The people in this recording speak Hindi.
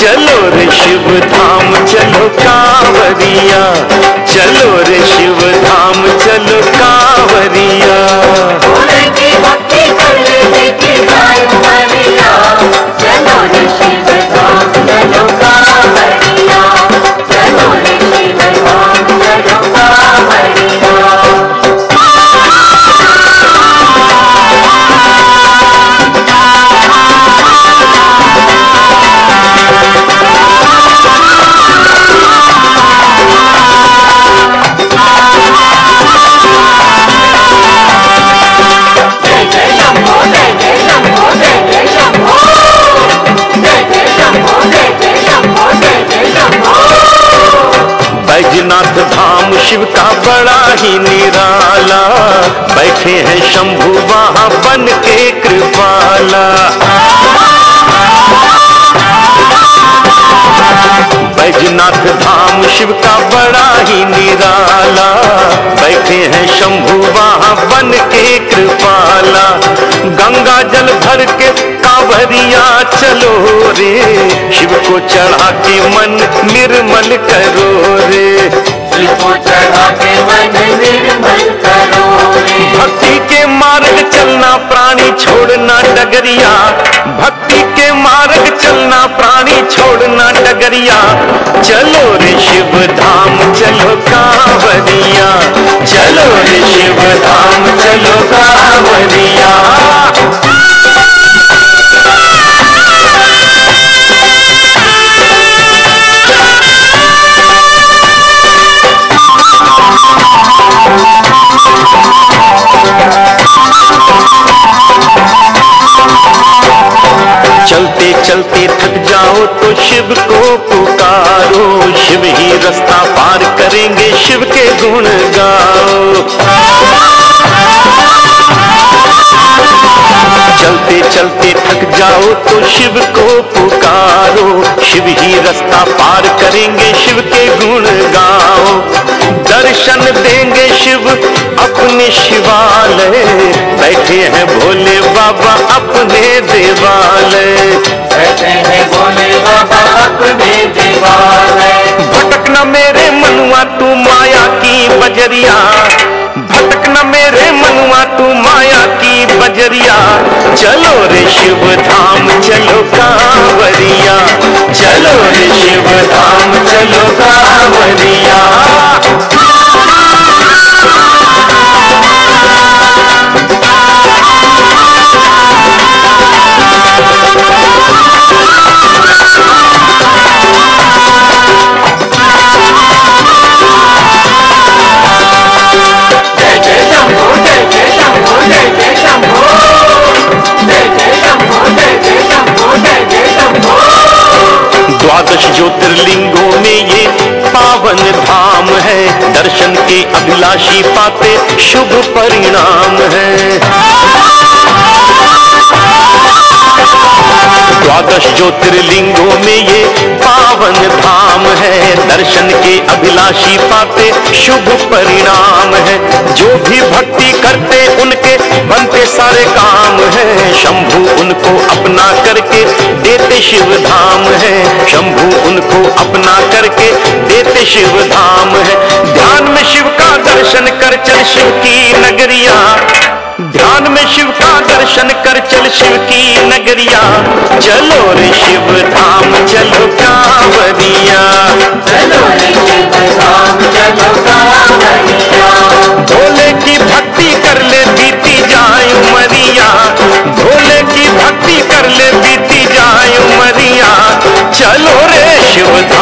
चलो ऋषभ शिव धाम चलो कांवरिया। शिव का बड़ा ही निराला। बैठे हैं शंभु वहाँ बन के कृपाला। बैजनाथ धाम शिव का बड़ा ही निराला। बैठे हैं शंभु वहाँ बन के कृपाला। गंगा जल भर के कांवरिया, चलो रे। शिव को चढ़ा के मन निर्मल करो रे। शिव को चढ़ा के मन निर्मल करो रे। डगरिया चलो रे शिव धाम चलो कांवरिया। चलो रे शिव धाम चलो कांवरिया। चलते थक जाओ तो शिव को पुकारो। शिव ही रास्ता पार करेंगे शिव के गुण गाओ चलते चलते थक जाओ तो शिव को पुकारो। शिव ही रास्ता पार करेंगे शिव के गुण गाओ दर्शन देंगे शिव अपने शिवालय। बैठे हैं भोले बाबा अपने देवालय। बाबा अपने देवालय भटक न मेरे मनुआ, तू माया की बजरिया। भटकना मेरे मनुआ, तू माया की बजरिया। चलो रे शिव द्वादश ज्योतिर्लिंगों में ये पावन धाम है। दर्शन के अभिलाषी पाते शुभ परिणाम है। द्वादश ज्योतिर्लिंगों में ये पावन धाम है। दर्शन के अभिलाषी पाते शुभ परिणाम है। जो भी भक्ति करते, उनके बनते सारे काम है। शंभु उनको शिव धाम है। शंभु उनको अपना करके देते शिव धाम है। ध्यान में शिव का दर्शन कर चल शिव की नगरिया। ध्यान में शिव का दर्शन कर चल शिव की नगरिया। चलो रे शिव धाम चलो कांवरिया शिव धाम